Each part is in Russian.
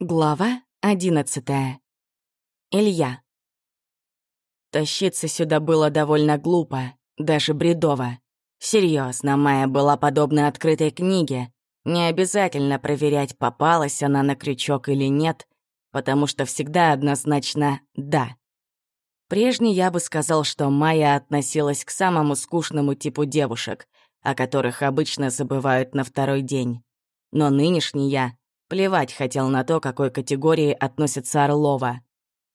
Глава одиннадцатая. Илья. Тащиться сюда было довольно глупо, даже бредово. Серьезно, Майя была подобна открытой книге. Не обязательно проверять, попалась она на крючок или нет, потому что всегда однозначно «да». Прежний я бы сказал, что Майя относилась к самому скучному типу девушек, о которых обычно забывают на второй день. Но нынешний я Плевать хотел на то, какой категории относится Орлова.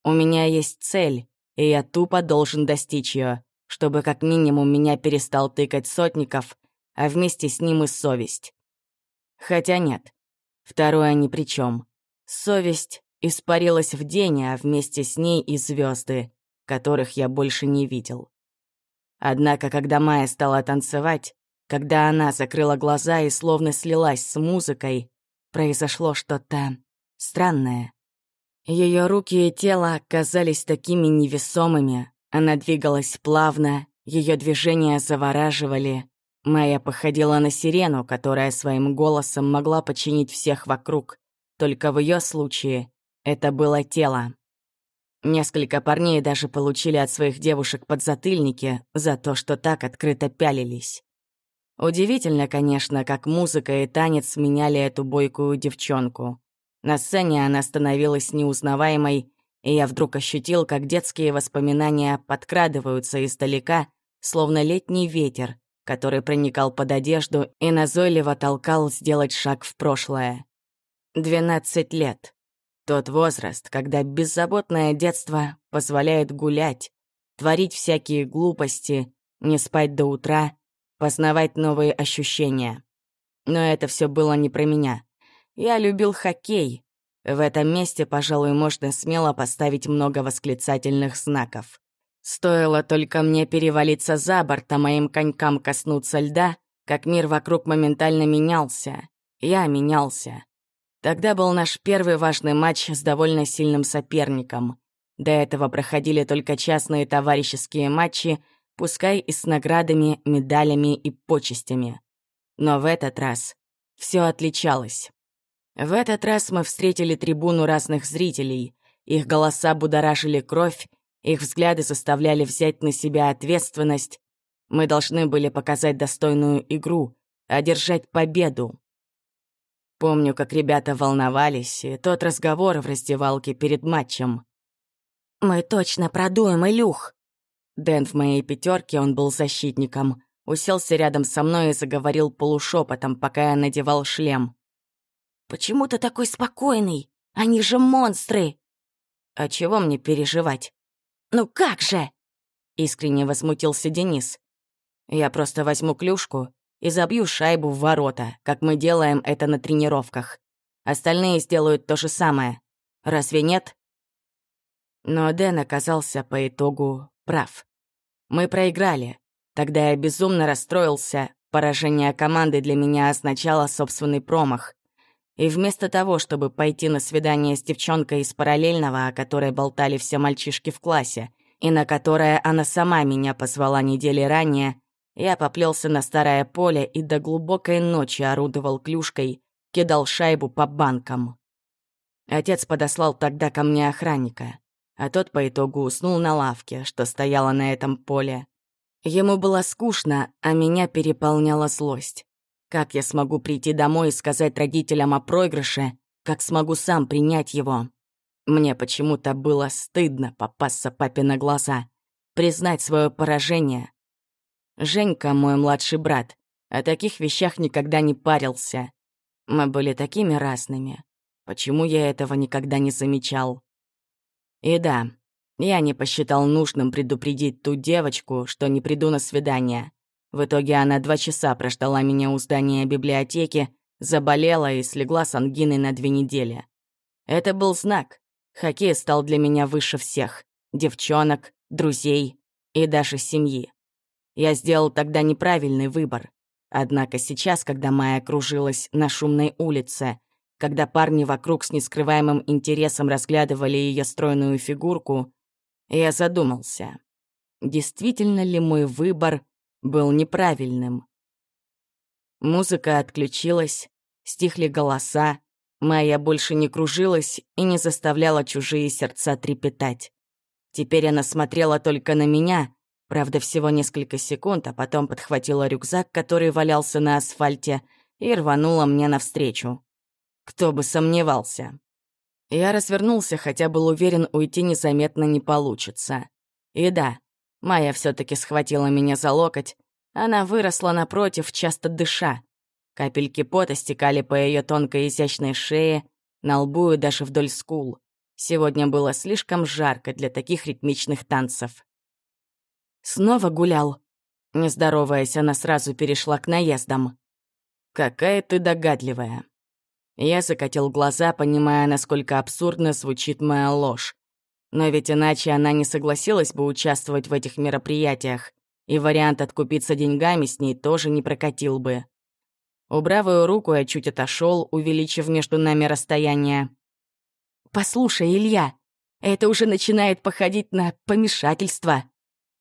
У меня есть цель, и я тупо должен достичь ее, чтобы как минимум меня перестал тыкать сотников, а вместе с ним и совесть. Хотя нет, второе ни при чем. Совесть испарилась в день, а вместе с ней и звезды, которых я больше не видел. Однако, когда Майя стала танцевать, когда она закрыла глаза и словно слилась с музыкой, произошло что-то странное. Ее руки и тело казались такими невесомыми, она двигалась плавно, ее движения завораживали. Майя походила на сирену, которая своим голосом могла починить всех вокруг. Только в ее случае это было тело. Несколько парней даже получили от своих девушек подзатыльники за то, что так открыто пялились. Удивительно, конечно, как музыка и танец меняли эту бойкую девчонку. На сцене она становилась неузнаваемой, и я вдруг ощутил, как детские воспоминания подкрадываются издалека, словно летний ветер, который проникал под одежду и назойливо толкал сделать шаг в прошлое. Двенадцать лет. Тот возраст, когда беззаботное детство позволяет гулять, творить всякие глупости, не спать до утра — познавать новые ощущения. Но это все было не про меня. Я любил хоккей. В этом месте, пожалуй, можно смело поставить много восклицательных знаков. Стоило только мне перевалиться за борт, а моим конькам коснуться льда, как мир вокруг моментально менялся. Я менялся. Тогда был наш первый важный матч с довольно сильным соперником. До этого проходили только частные товарищеские матчи, пускай и с наградами, медалями и почестями. Но в этот раз все отличалось. В этот раз мы встретили трибуну разных зрителей. Их голоса будоражили кровь, их взгляды заставляли взять на себя ответственность. Мы должны были показать достойную игру, одержать победу. Помню, как ребята волновались, и тот разговор в раздевалке перед матчем. «Мы точно продуем, Илюх!» Дэн в моей пятерке, он был защитником, уселся рядом со мной и заговорил полушепотом, пока я надевал шлем. «Почему ты такой спокойный? Они же монстры!» «А чего мне переживать?» «Ну как же?» — искренне возмутился Денис. «Я просто возьму клюшку и забью шайбу в ворота, как мы делаем это на тренировках. Остальные сделают то же самое. Разве нет?» Но Дэн оказался по итогу прав. Мы проиграли. Тогда я безумно расстроился. Поражение команды для меня означало собственный промах. И вместо того, чтобы пойти на свидание с девчонкой из параллельного, о которой болтали все мальчишки в классе, и на которое она сама меня позвала недели ранее, я поплелся на старое поле и до глубокой ночи орудовал клюшкой, кидал шайбу по банкам. Отец подослал тогда ко мне охранника а тот по итогу уснул на лавке, что стояла на этом поле. Ему было скучно, а меня переполняла злость. Как я смогу прийти домой и сказать родителям о проигрыше, как смогу сам принять его? Мне почему-то было стыдно попасться папе на глаза, признать свое поражение. Женька, мой младший брат, о таких вещах никогда не парился. Мы были такими разными. Почему я этого никогда не замечал? И да, я не посчитал нужным предупредить ту девочку, что не приду на свидание. В итоге она два часа прождала меня у здания библиотеки, заболела и слегла с ангиной на две недели. Это был знак. Хоккей стал для меня выше всех. Девчонок, друзей и даже семьи. Я сделал тогда неправильный выбор. Однако сейчас, когда Майя кружилась на шумной улице, когда парни вокруг с нескрываемым интересом разглядывали ее стройную фигурку, я задумался, действительно ли мой выбор был неправильным. Музыка отключилась, стихли голоса, Майя больше не кружилась и не заставляла чужие сердца трепетать. Теперь она смотрела только на меня, правда, всего несколько секунд, а потом подхватила рюкзак, который валялся на асфальте, и рванула мне навстречу. Кто бы сомневался. Я развернулся, хотя был уверен, уйти незаметно не получится. И да, Майя все таки схватила меня за локоть. Она выросла напротив, часто дыша. Капельки пота стекали по ее тонкой изящной шее, на лбу и даже вдоль скул. Сегодня было слишком жарко для таких ритмичных танцев. Снова гулял. Не здороваясь, она сразу перешла к наездам. «Какая ты догадливая». Я закатил глаза, понимая, насколько абсурдно звучит моя ложь. Но ведь иначе она не согласилась бы участвовать в этих мероприятиях, и вариант откупиться деньгами с ней тоже не прокатил бы. Убрав ее руку, я чуть отошел, увеличив между нами расстояние. «Послушай, Илья, это уже начинает походить на помешательство».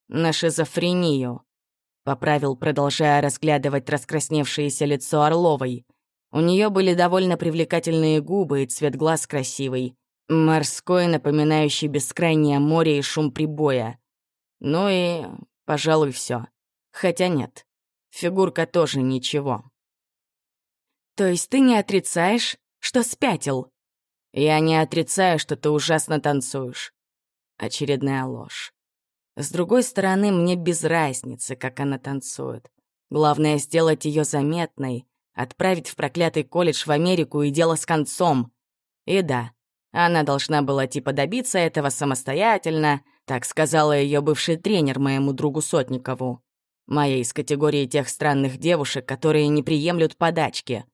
«На шизофрению», — поправил, продолжая разглядывать раскрасневшееся лицо Орловой. У нее были довольно привлекательные губы и цвет глаз красивый, морской, напоминающий бескрайнее море и шум прибоя. Ну и, пожалуй, все. Хотя нет, фигурка тоже ничего. То есть ты не отрицаешь, что спятил? Я не отрицаю, что ты ужасно танцуешь. Очередная ложь. С другой стороны, мне без разницы, как она танцует. Главное — сделать ее заметной, отправить в проклятый колледж в Америку и дело с концом. И да, она должна была типа добиться этого самостоятельно, так сказала ее бывший тренер моему другу Сотникову. Моя из категории тех странных девушек, которые не приемлют подачки.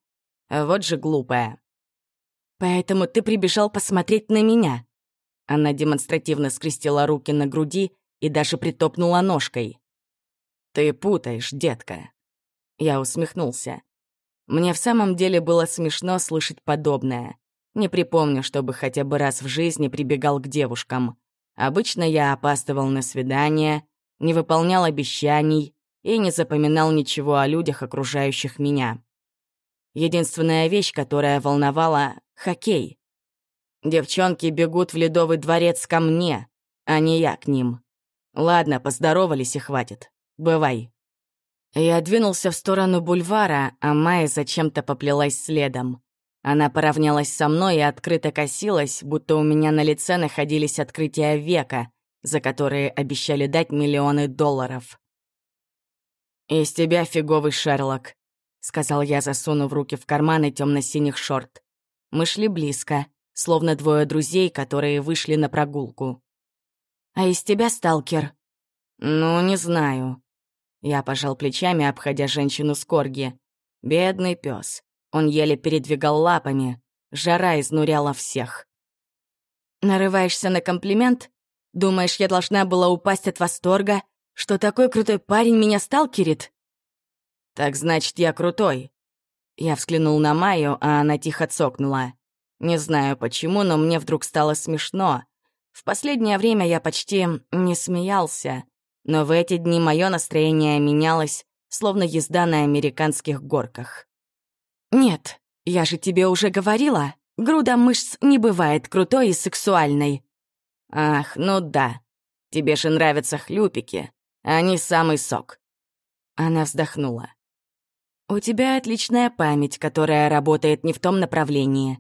Вот же глупая. «Поэтому ты прибежал посмотреть на меня». Она демонстративно скрестила руки на груди и даже притопнула ножкой. «Ты путаешь, детка». Я усмехнулся. Мне в самом деле было смешно слышать подобное. Не припомню, чтобы хотя бы раз в жизни прибегал к девушкам. Обычно я опаздывал на свидание, не выполнял обещаний и не запоминал ничего о людях, окружающих меня. Единственная вещь, которая волновала — хоккей. Девчонки бегут в Ледовый дворец ко мне, а не я к ним. Ладно, поздоровались и хватит. Бывай. Я двинулся в сторону бульвара, а Майя зачем-то поплелась следом. Она поравнялась со мной и открыто косилась, будто у меня на лице находились открытия века, за которые обещали дать миллионы долларов. «Из тебя фиговый Шерлок», — сказал я, засунув руки в карманы темно-синих шорт. Мы шли близко, словно двое друзей, которые вышли на прогулку. «А из тебя сталкер?» «Ну, не знаю». Я пожал плечами, обходя женщину с корги. Бедный пес. Он еле передвигал лапами. Жара изнуряла всех. «Нарываешься на комплимент? Думаешь, я должна была упасть от восторга, что такой крутой парень меня сталкерит?» «Так значит, я крутой». Я взглянул на Майю, а она тихо цокнула. Не знаю почему, но мне вдруг стало смешно. В последнее время я почти не смеялся, но в эти дни мое настроение менялось, словно езда на американских горках. «Нет, я же тебе уже говорила, груда мышц не бывает крутой и сексуальной». «Ах, ну да, тебе же нравятся хлюпики, они самый сок». Она вздохнула. «У тебя отличная память, которая работает не в том направлении.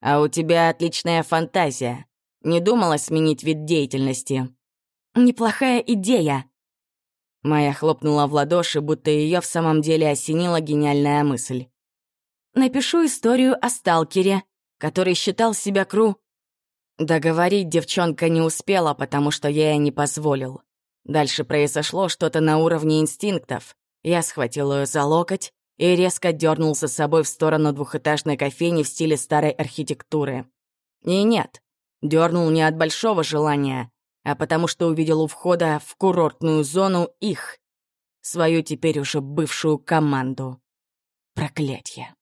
А у тебя отличная фантазия. Не думала сменить вид деятельности?» «Неплохая идея!» Майя хлопнула в ладоши, будто ее в самом деле осенила гениальная мысль. «Напишу историю о сталкере, который считал себя кру...» Договорить девчонка не успела, потому что я ей не позволил. Дальше произошло что-то на уровне инстинктов. Я схватил ее за локоть и резко дернул за собой в сторону двухэтажной кофейни в стиле старой архитектуры. И нет, дернул не от большого желания, а потому что увидел у входа в курортную зону их, свою теперь уже бывшую команду. Проклятье.